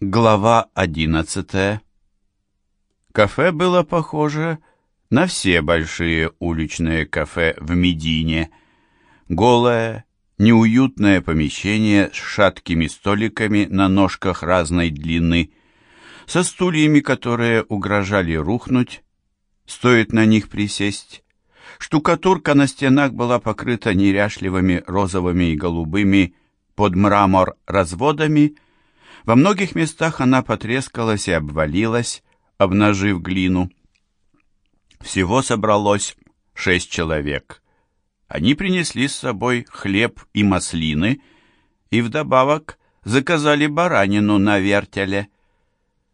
Глава одиннадцатая. Кафе было похоже на все большие уличные кафе в Медине. Голое, неуютное помещение с шаткими столиками на ножках разной длины, со стульями, которые угрожали рухнуть, стоит на них присесть. Штукатурка на стенах была покрыта неряшливыми розовыми и голубыми под мрамор разводами, во многих местах она потрескалась и обвалилась, обнажив глину. Всего собралось шесть человек. Они принесли с собой хлеб и маслины и вдобавок заказали баранину на вертеле.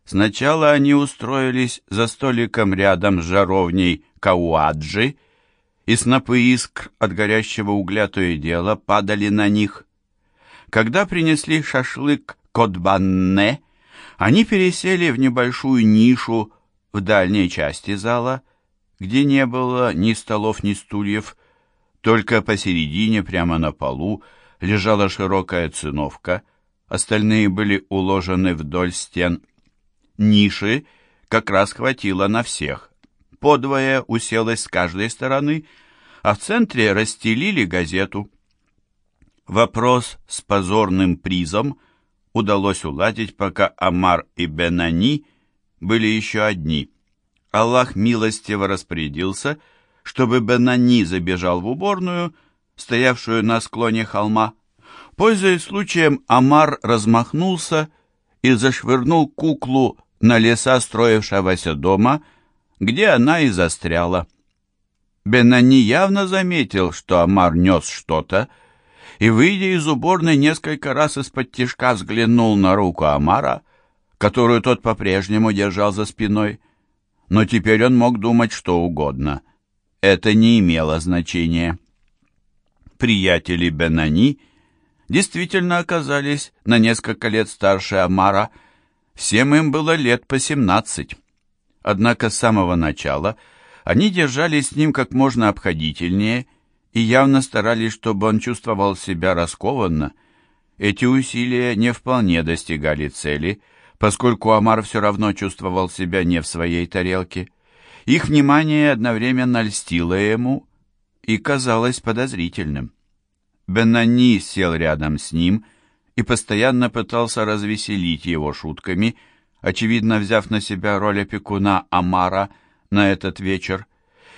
Сначала они устроились за столиком рядом с жаровней Кауаджи, и снопы искр от горящего угля то и дело падали на них. Когда принесли шашлык Котбанне, они пересели в небольшую нишу в дальней части зала, где не было ни столов, ни стульев, только посередине, прямо на полу, лежала широкая циновка, остальные были уложены вдоль стен. Ниши как раз хватило на всех. Подвое уселось с каждой стороны, а в центре расстелили газету. Вопрос с позорным призом – удалось уладить, пока Амар и Бенани были еще одни. Аллах милостиво распорядился, чтобы Бенани забежал в уборную, стоявшую на склоне холма. Пользуясь случаем, Амар размахнулся и зашвырнул куклу на леса строившегося дома, где она и застряла. Бенани явно заметил, что Амар нес что-то, и, выйдя из уборной, несколько раз из-под тишка взглянул на руку Амара, которую тот по-прежнему держал за спиной. Но теперь он мог думать что угодно. Это не имело значения. Приятели Бенани действительно оказались на несколько лет старше Амара. Всем им было лет по семнадцать. Однако с самого начала они держались с ним как можно обходительнее и явно старались, чтобы он чувствовал себя раскованно. Эти усилия не вполне достигали цели, поскольку Амар все равно чувствовал себя не в своей тарелке. Их внимание одновременно льстило ему и казалось подозрительным. Бенани сел рядом с ним и постоянно пытался развеселить его шутками, очевидно взяв на себя роль опекуна Амара на этот вечер.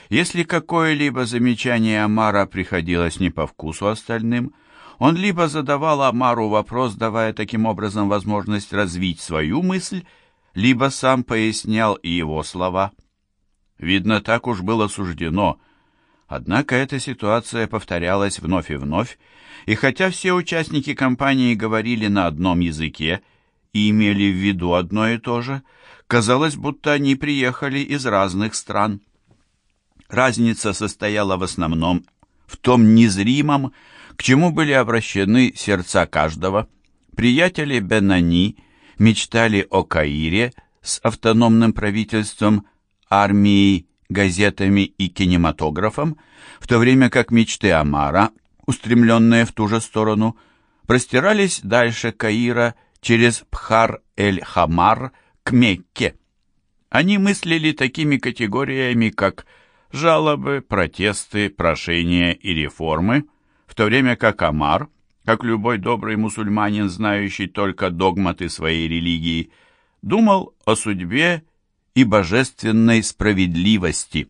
Если какое-либо замечание Амара приходилось не по вкусу остальным, он либо задавал Амару вопрос, давая таким образом возможность развить свою мысль, либо сам пояснял и его слова. Видно, так уж было суждено. Однако эта ситуация повторялась вновь и вновь, и хотя все участники кампании говорили на одном языке и имели в виду одно и то же, казалось, будто они приехали из разных стран. Разница состояла в основном в том незримом, к чему были обращены сердца каждого. Приятели Бенани мечтали о Каире с автономным правительством, армией, газетами и кинематографом, в то время как мечты Амара, устремленные в ту же сторону, простирались дальше Каира через Пхар-эль-Хамар к Мекке. Они мыслили такими категориями, как жалобы, протесты, прошения и реформы, в то время как Амар, как любой добрый мусульманин, знающий только догматы своей религии, думал о судьбе и божественной справедливости.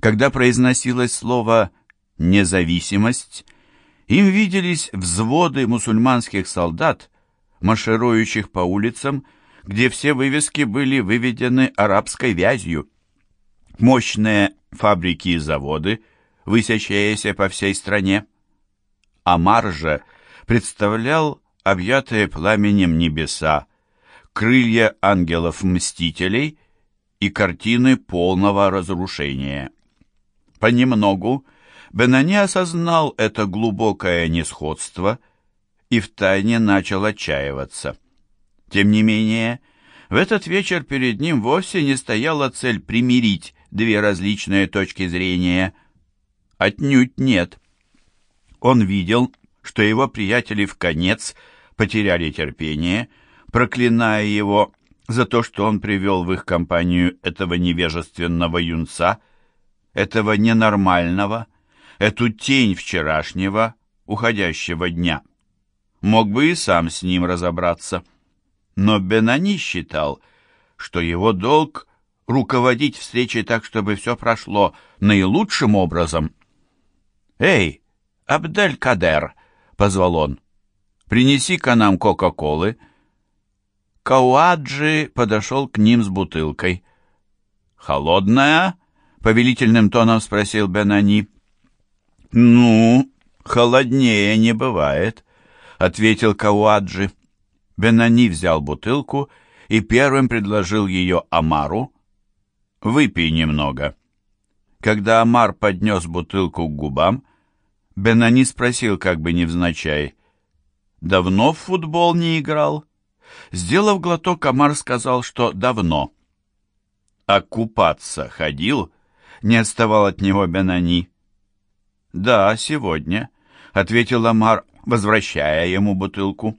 Когда произносилось слово «независимость», им виделись взводы мусульманских солдат, марширующих по улицам, где все вывески были выведены арабской вязью. Мощные фабрики и заводы, высящиеся по всей стране. Амар же представлял объятые пламенем небеса, крылья ангелов-мстителей и картины полного разрушения. Понемногу Бенани осознал это глубокое несходство и втайне начал отчаиваться. Тем не менее, в этот вечер перед ним вовсе не стояла цель примирить две различные точки зрения. Отнюдь нет. Он видел, что его приятели в конец потеряли терпение, проклиная его за то, что он привел в их компанию этого невежественного юнца, этого ненормального, эту тень вчерашнего, уходящего дня. Мог бы и сам с ним разобраться. Но Бенани считал, что его долг — руководить встречей так, чтобы все прошло наилучшим образом. «Эй, Абдель-Кадер!» — позвал он. «Принеси-ка нам Кока-Колы». Кауаджи подошел к ним с бутылкой. «Холодная?» — повелительным тоном спросил Бенани. «Ну, холоднее не бывает», — ответил Кауаджи. Бенани взял бутылку и первым предложил ее Амару. «Выпей немного». Когда Амар поднес бутылку к губам, Бенани спросил как бы невзначай, «Давно в футбол не играл?» Сделав глоток, Амар сказал, что давно. «А купаться ходил?» — не отставал от него Бенани. «Да, сегодня», — ответил Амар, возвращая ему бутылку.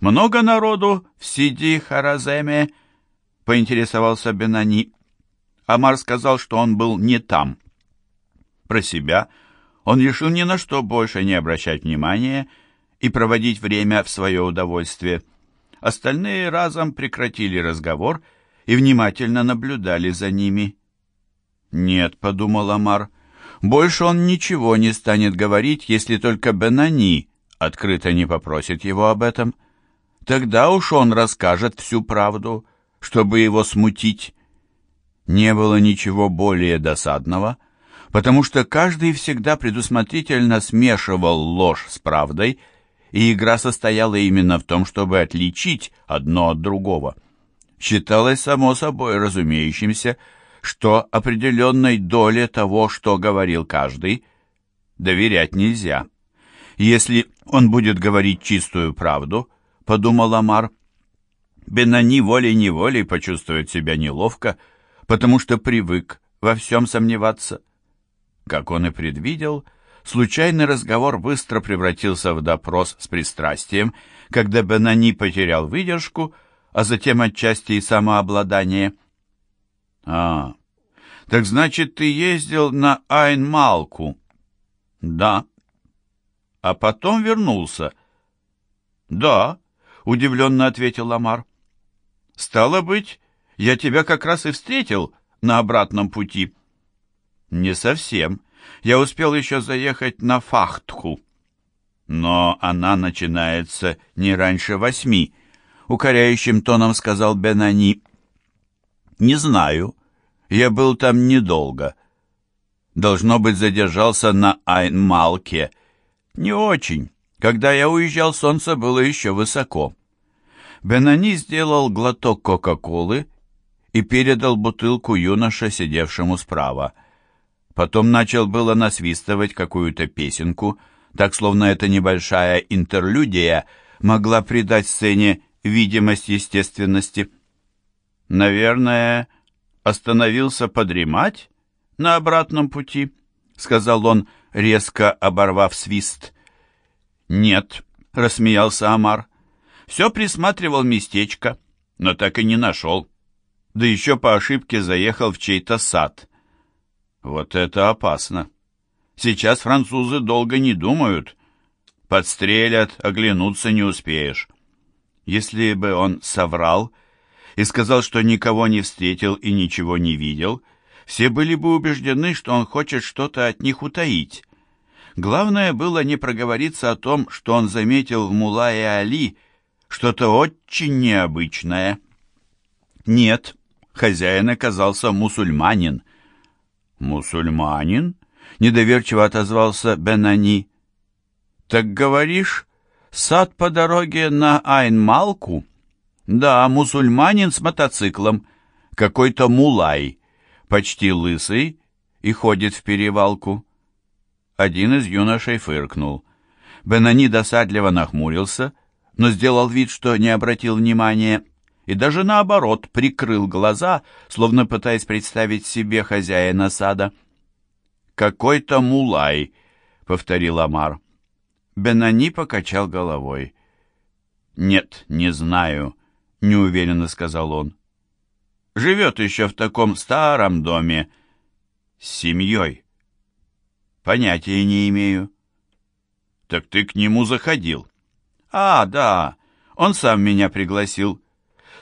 «Много народу в Сиди Хараземе?» — поинтересовался Бенани. Амар сказал, что он был не там. Про себя он решил ни на что больше не обращать внимания и проводить время в свое удовольствие. Остальные разом прекратили разговор и внимательно наблюдали за ними. «Нет», — подумал Амар, — «больше он ничего не станет говорить, если только Бенани открыто не попросит его об этом. Тогда уж он расскажет всю правду, чтобы его смутить». Не было ничего более досадного, потому что каждый всегда предусмотрительно смешивал ложь с правдой, и игра состояла именно в том, чтобы отличить одно от другого. Считалось само собой разумеющимся, что определенной доле того, что говорил каждый, доверять нельзя. Если он будет говорить чистую правду, подумал Амар, Бенани волей-неволей почувствует себя неловко, потому что привык во всем сомневаться. Как он и предвидел, случайный разговор быстро превратился в допрос с пристрастием, когда Бенани потерял выдержку, а затем отчасти и самообладание. «А, так значит, ты ездил на Айн-Малку?» «Да». «А потом вернулся?» «Да», — удивленно ответил Ламар. «Стало быть, я тебя как раз и встретил на обратном пути». «Не совсем. Я успел еще заехать на Фахтху». «Но она начинается не раньше восьми», — укоряющим тоном сказал Бенани. «Не знаю. Я был там недолго. Должно быть, задержался на Айнмалке. Не очень. Когда я уезжал, солнце было еще высоко». Бенани сделал глоток Кока-Колы и передал бутылку юноше, сидевшему справа. Потом начал было насвистывать какую-то песенку, так словно эта небольшая интерлюдия могла придать сцене видимость естественности. «Наверное, остановился подремать на обратном пути», — сказал он, резко оборвав свист. «Нет», — рассмеялся Амар, — «все присматривал местечко, но так и не нашел» да еще по ошибке заехал в чей-то сад. Вот это опасно. Сейчас французы долго не думают. Подстрелят, оглянуться не успеешь. Если бы он соврал и сказал, что никого не встретил и ничего не видел, все были бы убеждены, что он хочет что-то от них утаить. Главное было не проговориться о том, что он заметил в Мулае Али что-то очень необычное. Нет, хозяин оказался мусульманин. «Мусульманин?» — недоверчиво отозвался Бенани. «Так говоришь, сад по дороге на Айнмалку?» «Да, мусульманин с мотоциклом, какой-то мулай, почти лысый и ходит в перевалку». Один из юношей фыркнул. Бенани досадливо нахмурился, но сделал вид, что не обратил внимания и даже наоборот прикрыл глаза, словно пытаясь представить себе хозяина сада. «Какой-то мулай», — повторил Амар. Бенани покачал головой. «Нет, не знаю. — неуверенно сказал он. «Живет еще в таком старом доме. С семьей. Понятия не имею». «Так ты к нему заходил?» «А, да, он сам меня пригласил.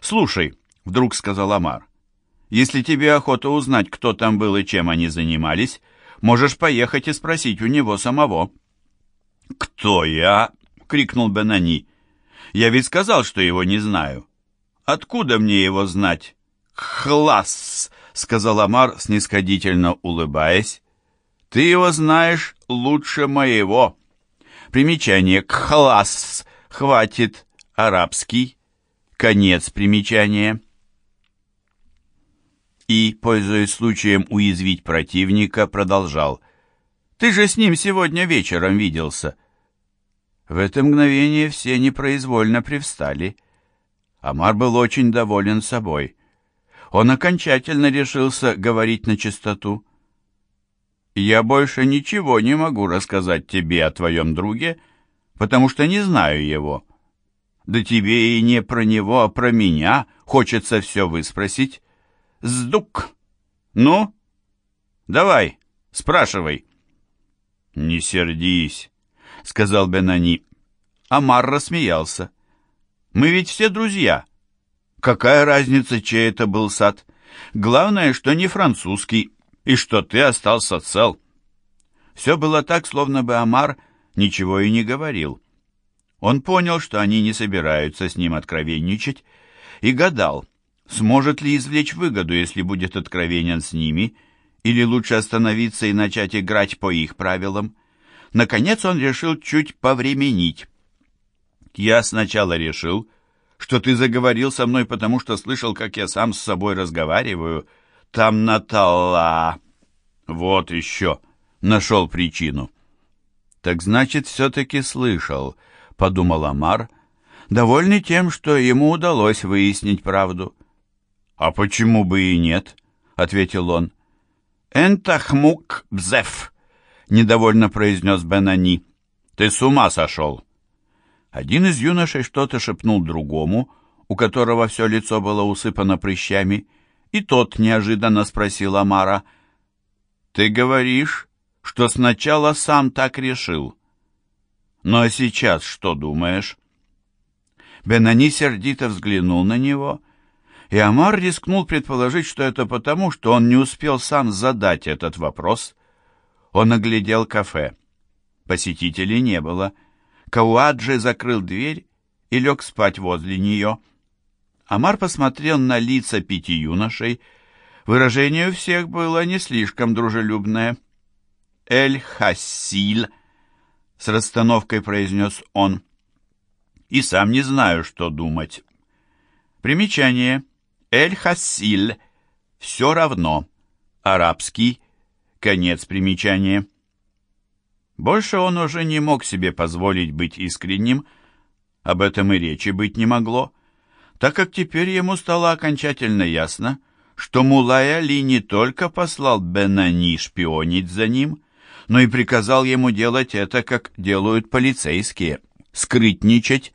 Слушай», — вдруг сказал Амар, — «если тебе охота узнать, кто там был и чем они занимались, можешь поехать и спросить у него самого». «Кто я?» — крикнул Бенани. «Я ведь сказал, что его не знаю». Откуда мне его знать? Хласс, сказал Амар, снисходительно улыбаясь. Ты его знаешь лучше моего. Примечание Хласс. Хватит. Арабский. Конец примечания. И, пользуясь случаем уязвить противника, продолжал. «Ты же с ним сегодня вечером виделся». В это мгновение все непроизвольно привстали. Амар был очень доволен собой. Он окончательно решился говорить на чистоту. «Я больше ничего не могу рассказать тебе о твоем друге, потому что не знаю его. Да тебе и не про него, а про меня хочется все выспросить. Сдук! Ну? Давай, спрашивай». «Не сердись», — сказал Бенани. Амар рассмеялся. Мы ведь все друзья. Какая разница, чей это был сад? Главное, что не французский, и что ты остался цел. Все было так, словно бы Амар ничего и не говорил. Он понял, что они не собираются с ним откровенничать, и гадал, сможет ли извлечь выгоду, если будет откровенен с ними, или лучше остановиться и начать играть по их правилам. Наконец он решил чуть повременить. Я сначала решил, что ты заговорил со мной, потому что слышал, как я сам с собой разговариваю. Там Натала. Вот еще. Нашел причину. Так значит, все-таки слышал, подумал Амар, довольный тем, что ему удалось выяснить правду. А почему бы и нет? ответил он. Энтахмук бзеф, недовольно произнес Бенани. Ты с ума сошел. Один из юношей что-то шепнул другому, у которого все лицо было усыпано прыщами, и тот неожиданно спросил Амара, «Ты говоришь, что сначала сам так решил. Ну а сейчас что думаешь?» Бенани сердито взглянул на него, и Амар рискнул предположить, что это потому, что он не успел сам задать этот вопрос. Он оглядел кафе. Посетителей не было — Кауаджи закрыл дверь и лег спать возле нее. Амар посмотрел на лица пяти юношей. Выражение у всех было не слишком дружелюбное. «Эль-Хассиль», — с расстановкой произнес он. «И сам не знаю, что думать». Примечание. «Эль-Хассиль» — «все равно». Арабский. Конец примечания. Больше он уже не мог себе позволить быть искренним, об этом и речи быть не могло, так как теперь ему стало окончательно ясно, что Мулай Али не только послал Бенани шпионить за ним, но и приказал ему делать это, как делают полицейские, скрытничать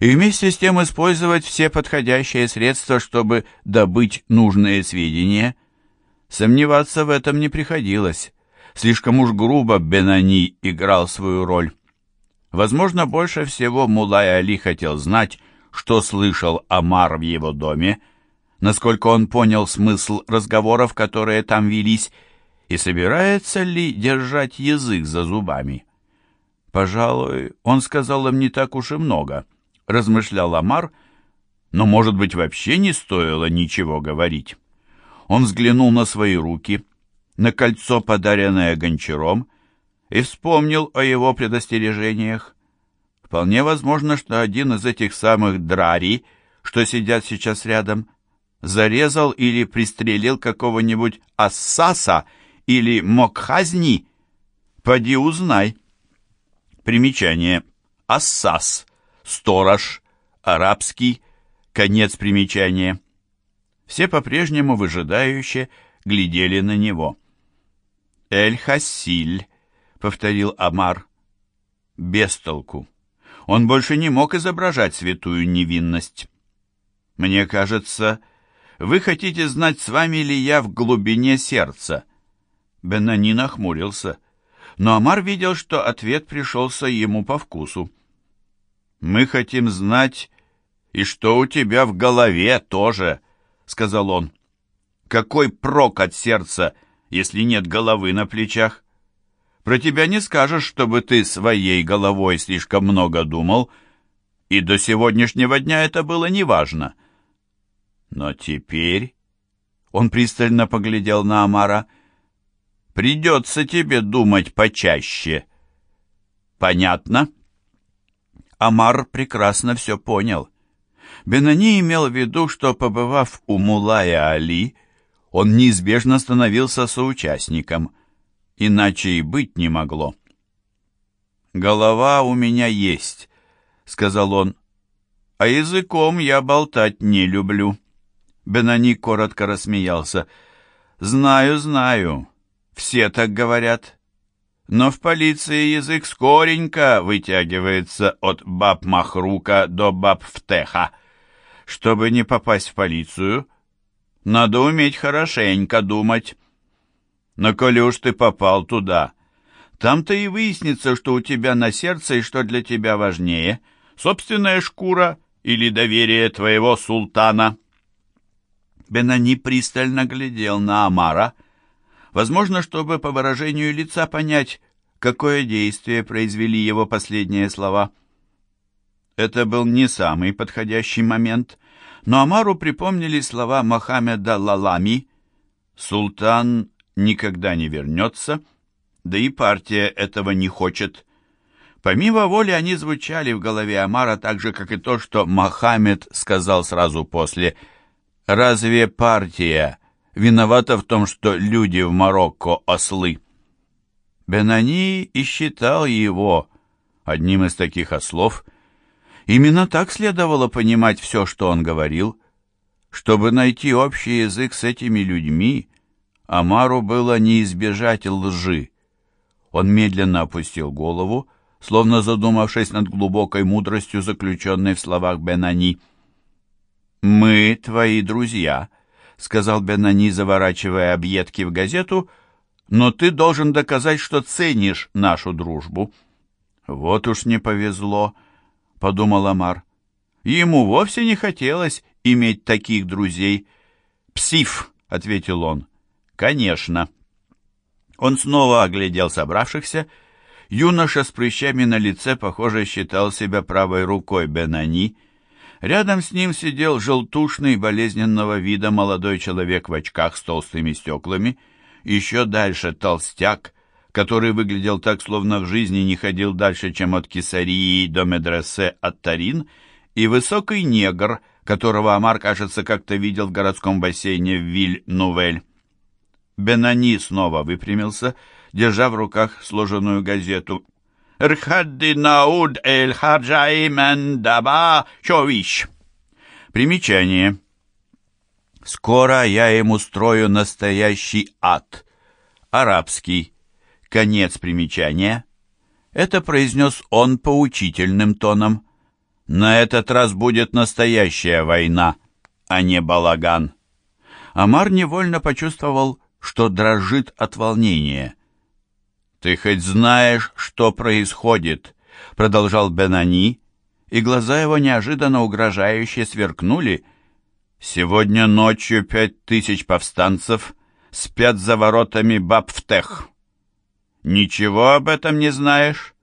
и вместе с тем использовать все подходящие средства, чтобы добыть нужные сведения. Сомневаться в этом не приходилось. Слишком уж грубо Бенани играл свою роль. Возможно, больше всего Мулай Али хотел знать, что слышал Амар в его доме, насколько он понял смысл разговоров, которые там велись, и собирается ли держать язык за зубами. «Пожалуй, он сказал им не так уж и много», — размышлял Амар, но, может быть, вообще не стоило ничего говорить. Он взглянул на свои руки — на кольцо, подаренное гончаром, и вспомнил о его предостережениях. Вполне возможно, что один из этих самых драри, что сидят сейчас рядом, зарезал или пристрелил какого-нибудь ассаса или мокхазни. Поди узнай. Примечание. Ассас. Сторож. Арабский. Конец примечания. Все по-прежнему выжидающе глядели на него. «Эль-Хасиль», — повторил Амар. «Без толку. Он больше не мог изображать святую невинность». Мне кажется, вы хотите знать, с вами ли я в глубине сердца. Бенани нахмурился, но Амар видел, что ответ пришелся ему по вкусу. «Мы хотим знать, и что у тебя в голове тоже», — сказал он. «Какой прок от сердца, если нет головы на плечах? Про тебя не скажешь, чтобы ты своей головой слишком много думал, и до сегодняшнего дня это было неважно. Но теперь...» Он пристально поглядел на Амара — Придется тебе думать почаще. Понятно? Амар прекрасно все понял. Бенани имел в виду, что, побывав у Мулая Али, он неизбежно становился соучастником, иначе и быть не могло. «Голова у меня есть», — сказал он, — «а языком я болтать не люблю». Бенани коротко рассмеялся. «Знаю, знаю. Все так говорят. Но в полиции язык скоренько вытягивается от баб Махрука до баб Втеха. Чтобы не попасть в полицию, надо уметь хорошенько думать. Но коли уж ты попал туда, там-то и выяснится, что у тебя на сердце и что для тебя важнее — собственная шкура или доверие твоего султана. Бенани пристально глядел на Амара — Возможно, чтобы по выражению лица понять, какое действие произвели его последние слова. Это был не самый подходящий момент, но Амару припомнили слова Мохаммеда Лалами «Султан никогда не вернется», да и партия этого не хочет. Помимо воли они звучали в голове Амара так же, как и то, что Мохаммед сказал сразу после «Разве партия виновата в том, что люди в Марокко ослы. Бенани и считал его одним из таких ослов. Именно так следовало понимать все, что он говорил. Чтобы найти общий язык с этими людьми, Амару было не избежать лжи. Он медленно опустил голову, словно задумавшись над глубокой мудростью, заключенной в словах Бенани. «Мы твои друзья», сказал Бенани, заворачивая объедки в газету, но ты должен доказать, что ценишь нашу дружбу. Вот уж не повезло, подумал Амар. Ему вовсе не хотелось иметь таких друзей. Псиф, ответил он. Конечно. Он снова оглядел собравшихся. Юноша с прыщами на лице, похоже, считал себя правой рукой Бенани — Рядом с ним сидел желтушный болезненного вида молодой человек в очках с толстыми стеклами, еще дальше толстяк, который выглядел так, словно в жизни не ходил дальше, чем от Кесарии до медресе Аттарин, и высокий негр, которого Амар, кажется, как-то видел в городском бассейне в Виль-Нувель. Бенани снова выпрямился, держа в руках сложенную газету Рхадди науд эль хаджаимен даба човиш. Примечание. Скоро я им устрою настоящий ад. Арабский. Конец примечания. Это произнес он поучительным тоном. На этот раз будет настоящая война, а не балаган. Амар невольно почувствовал, что дрожит от волнения. «Ты хоть знаешь, что происходит?» — продолжал Бенани, и глаза его неожиданно угрожающе сверкнули. «Сегодня ночью пять тысяч повстанцев спят за воротами Бабфтех. Ничего об этом не знаешь?»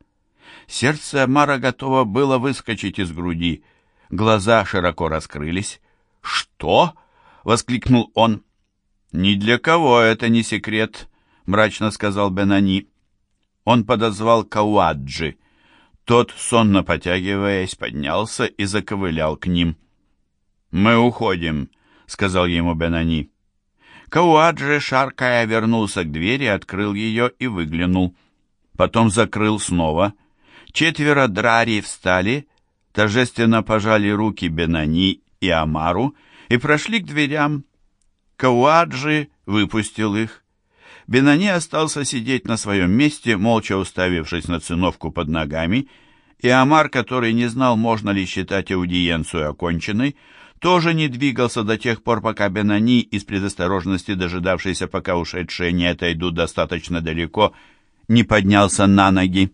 Сердце Мара готово было выскочить из груди. Глаза широко раскрылись. «Что?» — воскликнул он. «Ни для кого это не секрет», — мрачно сказал Бенани. Он подозвал Кауаджи. Тот, сонно потягиваясь, поднялся и заковылял к ним. «Мы уходим», — сказал ему Бенани. Кауаджи, шаркая, вернулся к двери, открыл ее и выглянул. Потом закрыл снова. Четверо драри встали, торжественно пожали руки Бенани и Амару и прошли к дверям. Кауаджи выпустил их. Бенани остался сидеть на своем месте, молча уставившись на циновку под ногами, и Амар, который не знал, можно ли считать аудиенцию оконченной, тоже не двигался до тех пор, пока Бенани, из предосторожности дожидавшийся, пока ушедшие не отойдут достаточно далеко, не поднялся на ноги.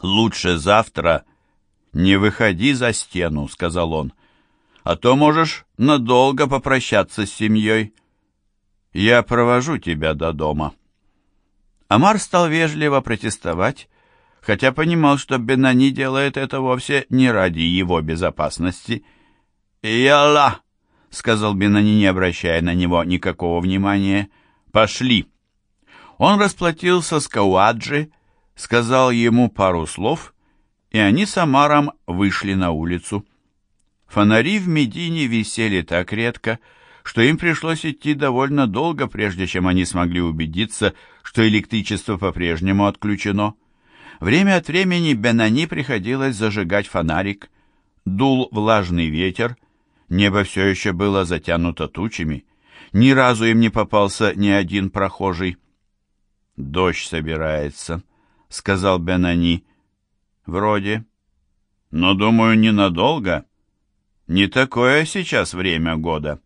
«Лучше завтра не выходи за стену», — сказал он, — «а то можешь надолго попрощаться с семьей. Я провожу тебя до дома». Амар стал вежливо протестовать, хотя понимал, что Бенани делает это вовсе не ради его безопасности. «Ялла!» — сказал Бенани, не обращая на него никакого внимания. «Пошли!» Он расплатился с Кауаджи, сказал ему пару слов, и они с Амаром вышли на улицу. Фонари в Медине висели так редко, что им пришлось идти довольно долго, прежде чем они смогли убедиться, что электричество по-прежнему отключено. Время от времени Бенани приходилось зажигать фонарик. Дул влажный ветер, небо все еще было затянуто тучами. Ни разу им не попался ни один прохожий. «Дождь собирается», — сказал Бенани. «Вроде. Но, думаю, ненадолго. Не такое сейчас время года».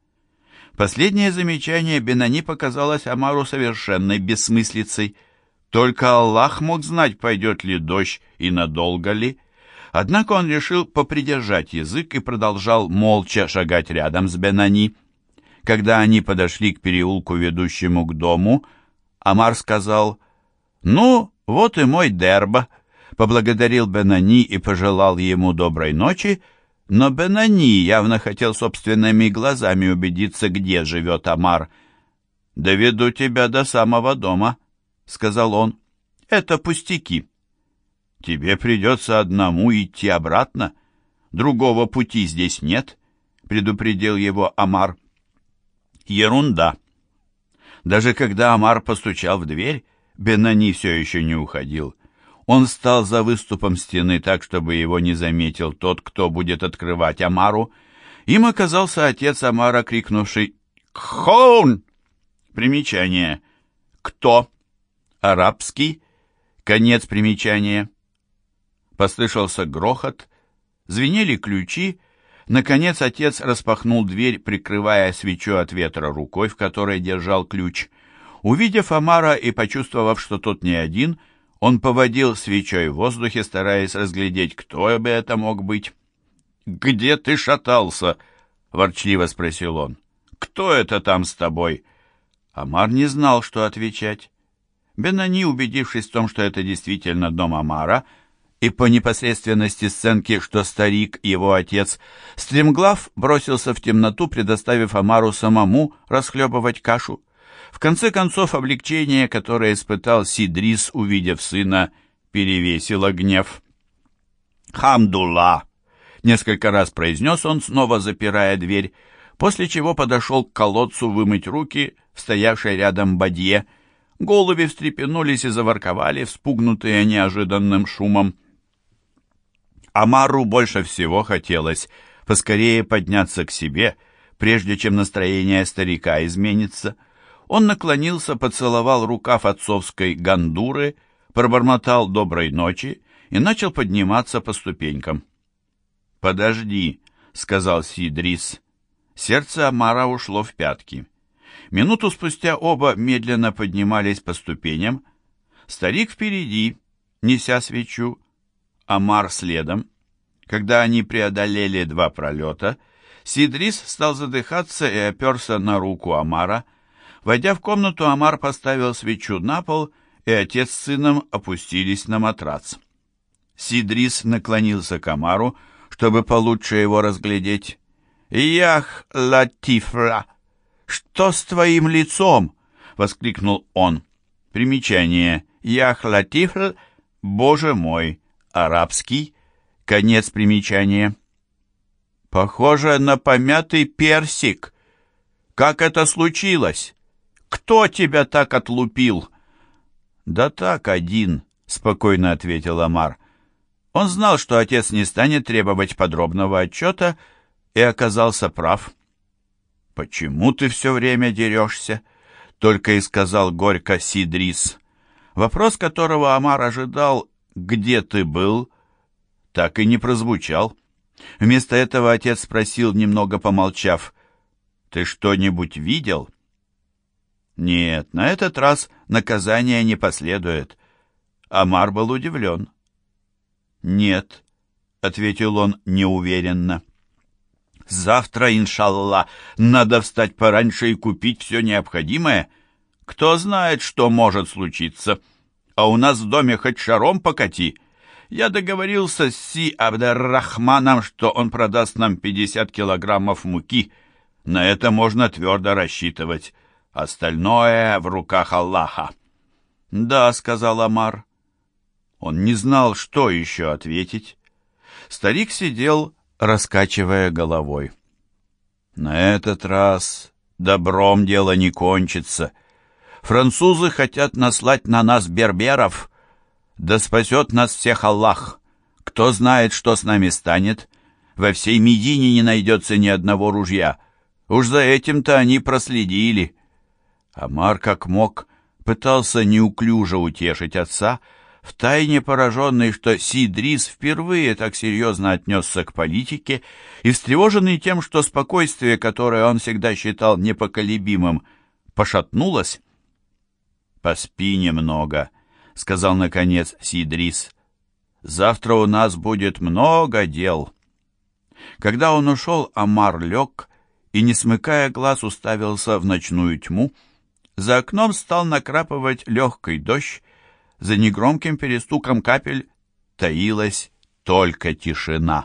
Последнее замечание Бенани показалось Амару совершенной бессмыслицей — только Аллах мог знать, пойдет ли дождь и надолго ли. Однако он решил попридержать язык и продолжал молча шагать рядом с Бенани. Когда они подошли к переулку, ведущему к дому, Амар сказал, «Ну, вот и мой дерба», поблагодарил Бенани и пожелал ему доброй ночи, но Бенани явно хотел собственными глазами убедиться, где живет Амар. «Доведу тебя до самого дома», сказал он. «Это пустяки. Тебе придется одному идти обратно. Другого пути здесь нет», — предупредил его Амар. «Ерунда». Даже когда Амар постучал в дверь, Бенани все еще не уходил. Он встал за выступом стены так, чтобы его не заметил тот, кто будет открывать Амару. Им оказался отец Амара, крикнувший «Кхон!» Примечание. «Кто?» арабский, конец примечания. Послышался грохот, звенели ключи, наконец отец распахнул дверь, прикрывая свечу от ветра рукой, в которой держал ключ. Увидев Амара и почувствовав, что тот не один, он поводил свечой в воздухе, стараясь разглядеть, кто бы это мог быть. «Где ты шатался?» — ворчливо спросил он. «Кто это там с тобой?» Амар не знал, что отвечать. Бенани, убедившись в том, что это действительно дом Амара, и по непосредственности сценки, что старик, его отец, стремглав бросился в темноту, предоставив Амару самому расхлебывать кашу. В конце концов, облегчение, которое испытал Сидрис, увидев сына, перевесило гнев. «Хамдулла!» — несколько раз произнес он, снова запирая дверь, после чего подошел к колодцу вымыть руки стоявшей рядом бадье — Голуби встрепенулись и заворковали, вспугнутые неожиданным шумом. Амару больше всего хотелось поскорее подняться к себе, прежде чем настроение старика изменится. Он наклонился, поцеловал рукав отцовской гандуры, пробормотал доброй ночи и начал подниматься по ступенькам. «Подожди», — сказал Сидрис. Сердце Амара ушло в пятки. Минуту спустя оба медленно поднимались по ступеням. Старик впереди, неся свечу, Амар следом. Когда они преодолели два пролета, Сидрис стал задыхаться и оперся на руку Амара. Войдя в комнату, Амар поставил свечу на пол, и отец с сыном опустились на матрац. Сидрис наклонился к Амару, чтобы получше его разглядеть. «Ях, Латифра!» «Что с твоим лицом?» — воскликнул он. Примечание. Яхлатифл, боже мой, арабский, конец примечания. Похоже на помятый персик. Как это случилось? Кто тебя так отлупил? Да так, один, спокойно ответил Амар. Он знал, что отец не станет требовать подробного отчета, и оказался прав. «Почему ты все время дерешься?» — только и сказал горько Сидрис. Вопрос, которого Амар ожидал, «Где ты был?» так и не прозвучал. Вместо этого отец спросил, немного помолчав, «Ты что-нибудь видел?» Нет, на этот раз наказание не последует. Амар был удивлен. «Нет», — ответил он неуверенно. «Завтра, иншалла, надо встать пораньше и купить все необходимое. Кто знает, что может случиться. А у нас в доме хоть шаром покати». Я договорился с Си Абдаррахманом, что он продаст нам 50 килограммов муки. На это можно твердо рассчитывать. Остальное в руках Аллаха. «Да», — сказал Амар. Он не знал, что еще ответить. Старик сидел, раскачивая головой. «На этот раз добром дело не кончится. Французы хотят наслать на нас берберов, да спасет нас всех Аллах! Кто знает, что с нами станет? Во всей Медине не найдется ни одного ружья. Уж за этим-то они проследили. Амар, как мог, пытался неуклюже утешить отца, втайне пораженный, что Сидрис впервые так серьезно отнесся к политике и встревоженный тем, что спокойствие, которое он всегда считал непоколебимым, пошатнулось. «Поспи немного», — сказал, наконец, Сидрис. «Завтра у нас будет много дел». Когда он ушел, Амар лег и, не смыкая глаз, уставился в ночную тьму. За окном стал накрапывать легкий дождь, за негромким перестуком капель таилась только тишина.